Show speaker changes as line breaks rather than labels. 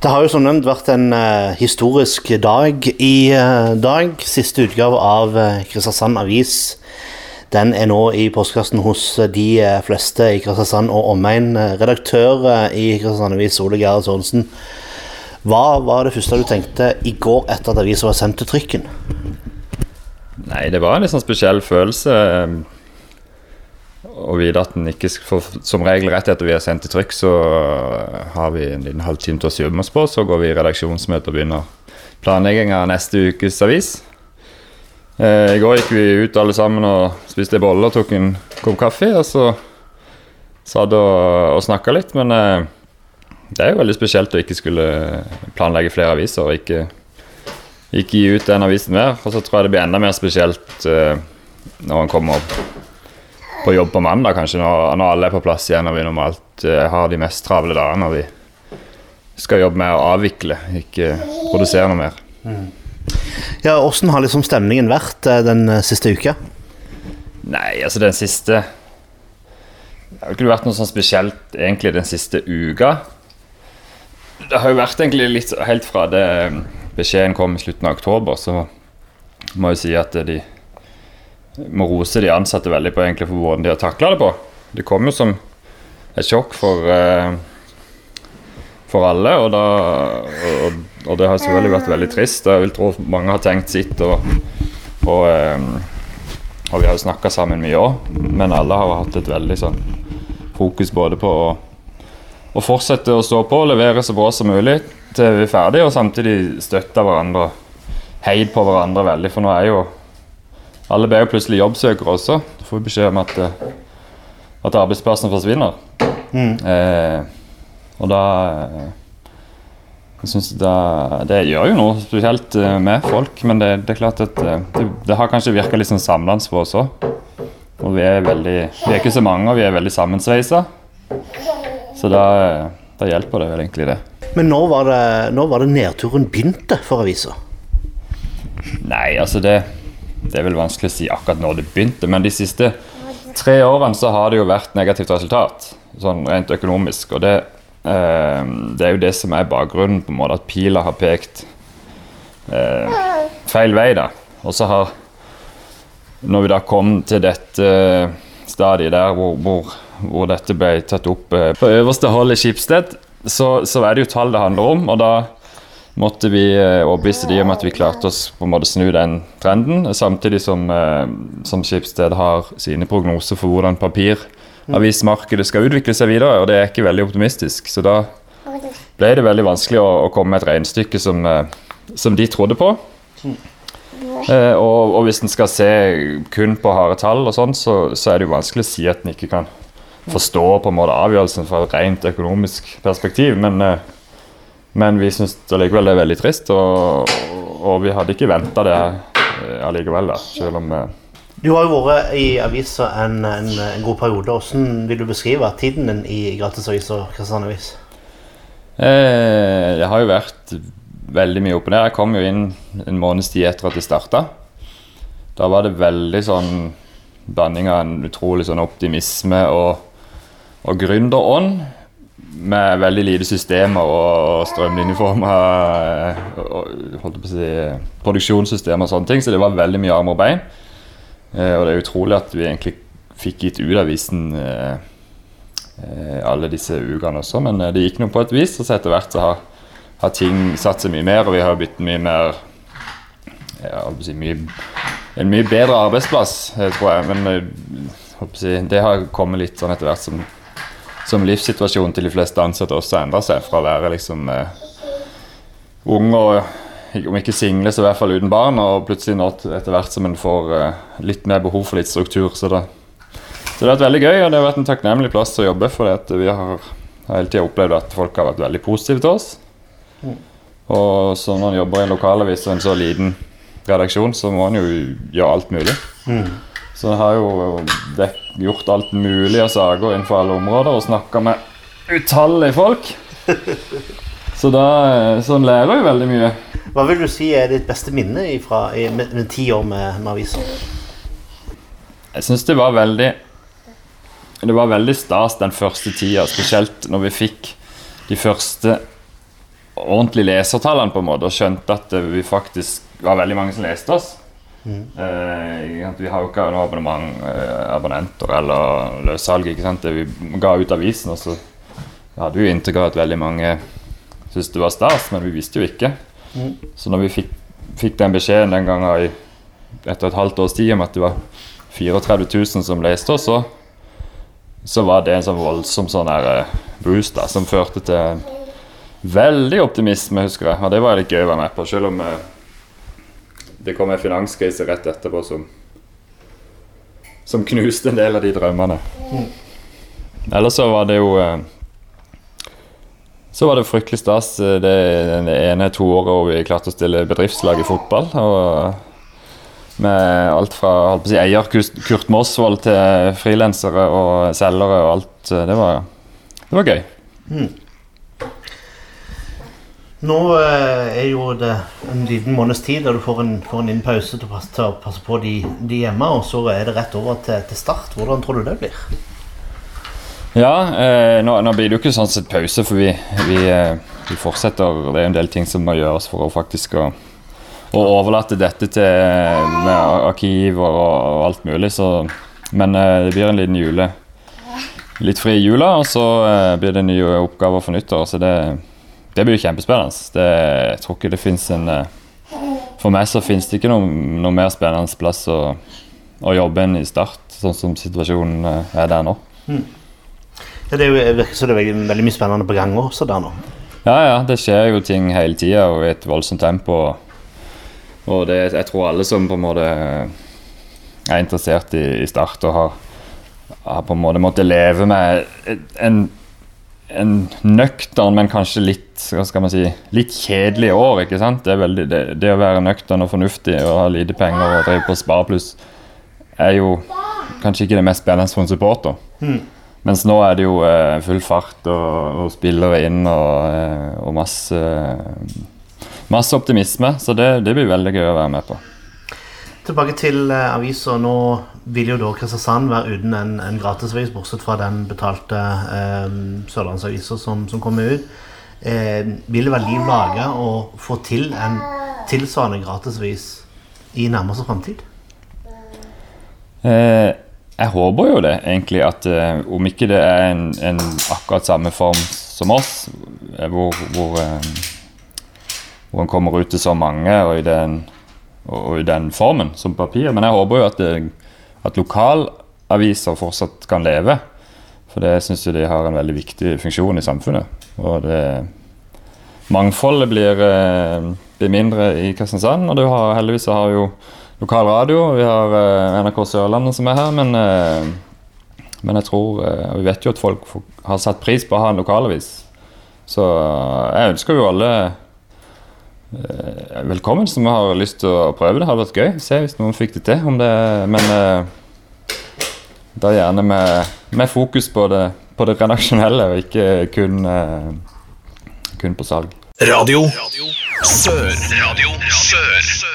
Det har jo som nevnt vært en uh, historisk dag i uh, dag. Siste utgave av uh, Kristiansand Avis. Den er nå i postkassen hos de fleste i Kristiansand og omegn. Redaktør i Kristiansand Avis, Ole Gerhard Sørensen. Hva var det første du tenkte i går etter at avisa var sendt til trykken?
Nei, det var en litt sånn spesiell følelse å vite at en ikke får Som regel rett etter vi har sendt til trykk, så eh, har vi en liten halvtime til å øve oss på. Så går vi i redaksjonsmøte og begynner planlegging av neste ukes avis. Eh, I går gikk vi ut alle sammen og spiste boller og tok en kopp kaffe. Og så satt og, og snakka litt, men eh, det er jo veldig spesielt å ikke skulle planlegge flere aviser og ikke ikke gi ut den avisen mer. Og så tror jeg det blir enda mer spesielt eh, når han kommer på jobb på mandag, kanskje, når, når alle er på plass igjen og vi normalt uh, har de mest travle dagene. Når vi skal jobbe med å avvikle, ikke produsere noe mer.
Ja, Hvordan har liksom stemningen vært eh, den eh, siste uka?
Nei, altså den siste Det har ikke vært noe sånn spesielt egentlig den siste uka. Det har jo vært egentlig litt helt fra det beskjeden kom i slutten av oktober, så må jeg si at de må rose de ansatte veldig på egentlig for hvordan de har takla det på. Det kom jo som et sjokk for eh, for alle, og, da, og, og det har selvfølgelig vært veldig trist. Jeg vil tro mange har tenkt sitt, og, og, eh, og vi har jo snakka sammen mye òg, men alle har hatt et veldig sånn fokus både på å, å fortsette å stå på og levere så bra som mulig til vi er ferdige, og samtidig støtte hverandre, heid på hverandre veldig, for nå er jo alle ble jo plutselig jobbsøkere også. Du får beskjed om at, eh, at arbeidsplassen forsvinner. Eh, og da eh, Jeg synes det, det gjør jo noe spesielt eh, med folk, men det, det er klart at det, det har kanskje virka litt sånn samlende på oss òg. Og vi er veldig Vi er ikke så mange, og vi er veldig sammensveisa. Så da, da hjelper det vel egentlig, det.
Men når var det, når var det nedturen begynte for avisa?
Nei, altså det Det er vel vanskelig å si akkurat når det begynte, men de siste tre årene så har det jo vært negativt resultat, sånn rent økonomisk. Og det, eh, det er jo det som er bakgrunnen, på en måte, at pila har pekt eh, feil vei, da. Og så har Når vi da kom til dette stadiet der hvor, hvor, hvor dette ble tatt opp eh, på øverste hold i Skipsted, så, så er det jo tall det handler om, og da måtte vi eh, overbevise de om at vi klarte oss på en måte snu den trenden, samtidig som, eh, som Skipsted har sine prognoser for hvordan papiravismarkedet skal utvikle seg videre, og det er ikke veldig optimistisk. Så da ble det veldig vanskelig å, å komme med et regnestykke som, eh, som de trodde på. Eh, og, og hvis en skal se kun på harde tall, og sånn, så, så er det jo vanskelig å si at en ikke kan forstå på en måte avgjørelsen fra et rent økonomisk perspektiv. Men, eh, men vi syns allikevel det er veldig trist, og, og vi hadde ikke venta det eh, allikevel, da, selv om eh,
Du har jo vært i avisa en, en, en god periode. Hvordan vil du beskrive tiden din i gratisavisa Kristiansand Avis?
Eh, det har jo vært veldig mye opp og ned. Jeg kom jo inn en måneds tid etter at det starta. Da var det veldig sånn blanding av en utrolig sånn optimisme og, og gründerånd. Med veldig lite systemer og strømlinjeformer eh, holdt på å si, produksjonssystemer og sånne ting. Så det var veldig mye armer og bein. Eh, og det er utrolig at vi egentlig fikk gitt ut avisen eh, alle disse ukene også, men det gikk nå på et vis. Og så etter hvert så har, har ting satt seg mye mer, og vi har blitt mye mer ja, holdt på å si, mye, En mye bedre arbeidsplass, tror jeg. Men å si, det har kommet litt sånn etter hvert som, som livssituasjonen til de fleste ansatte også endra seg. Fra å være liksom eh, ung og om ikke single, så i hvert fall uten barn. Og plutselig nå etter hvert som en får eh, litt mer behov for litt struktur. Så det, så det har vært veldig gøy, og det har vært en takknemlig plass å jobbe. For vi har, har hele tida opplevd at folk har vært veldig positive til oss. Og så når en jobber i en lokalavis og en så liten redaksjon, så må en jo gjøre alt mulig. Så jeg har jo gjort alt mulig av saker innenfor alle områder og snakka med utallige folk. Så da sånn lærer jeg veldig mye.
Hva vil du si er ditt beste minne fra med, med ti år med, med avisa?
Jeg syns det var veldig Det var veldig stas den første tida, spesielt når vi fikk de første ordentlige lesertallene, på en måte, og skjønte at det, vi faktisk var veldig mange som leste oss. Eh, vi har jo ikke noe abonnement, eh, abonnenter eller løssalg. ikke sant? Vi ga ut avisen, og så hadde vi inntrykk av veldig mange syntes det var stas, men vi visste jo ikke. Så når vi fikk, fikk den beskjeden den gangen i, etter et halvt års tid om at det var 34 000 som leste oss, så, så var det en sånn voldsom sånn her eh, boost da, som førte til veldig optimisme, husker jeg. Og det var litt gøy å være med på, selv om eh, det kom en finanskrise rett etterpå som, som knuste en del av de drømmene. Ellers så var det jo eh, Så var det fryktelig stas eh, det, det ene to året hvor vi klarte å stille bedriftslag i fotball. og med alt fra holdt på å si, eier Kurt Mosvold til frilansere og selgere og alt. eh, Det var, det var gøy.
Nå eh, er jo det en liten måneds tid der du får en, får en innpause til å passe, til å passe på de, de hjemme, og så er det rett over til, til start. Hvordan tror du det blir?
Ja, eh, nå, nå blir det jo ikke sånn sett pause, for vi, vi, eh, vi fortsetter. Det er en del ting som må gjøres for å faktisk å, å overlate dette til med arkiv og, og alt mulig. Så, men eh, det blir en liten jule. Litt fri i jula, og så eh, blir det nye oppgaver for nyttår. Så det, det blir jo kjempespennende. Det, jeg tror ikke det fins en eh, For meg så fins det ikke noe, noe mer spennende plass å, å jobbe enn i Start, sånn som situasjonen eh, er der nå.
Ja, det er virker som det er veldig, veldig mye spennende på gang også der nå.
Ja, ja, det skjer jo ting hele tida og i et voldsomt tempo. Og det, jeg tror alle som på en måte er interessert i, i Start og har, har på en måte måttet leve med en, en nøktern, men kanskje litt hva skal man si, litt kjedelig år. ikke sant? Det, veldig, det, det å være nøktern og fornuftig og ha lite penger og drive på sparepluss er jo kanskje ikke det mest spennende for en supporter. Mens nå er det jo eh, full fart og, og spillere inn og, eh, og masse, masse optimisme. Så det, det blir veldig gøy å være med på.
Tilbake til eh, avisa. Nå vil jo da Kristiansand være uten en, en gratisavis, bortsett fra den betalte eh, Sørlandsavisa som, som kommer ut. Eh, vil være liv laga å få til en tilsvarende gratisvis i nærmeste framtid?
Eh, jeg håper jo det, egentlig, at eh, om ikke det er en, en akkurat samme form som oss, eh, hvor, hvor, eh, hvor en kommer ut til så mange og i den, og, i den formen som papir. Men jeg håper jo at, det, at lokalaviser fortsatt kan leve. For det syns jeg de har en veldig viktig funksjon i samfunnet. Og det Mangfoldet blir, eh, blir mindre i Kristiansand, og du har, heldigvis har jo lokal radio. Vi har eh, NRK Sørlandet som er her, men, eh, men jeg tror og Vi vet jo at folk har satt pris på å ha en lokalavis. Så jeg ønsker jo alle velkommen som har lyst til å prøve det. Det hadde vært gøy. Se hvis noen fikk det til. Det, men da gjerne med, med fokus på det, på det redaksjonelle, og ikke kun, eh, kun på salg.
Radio Sør. Radio Sør.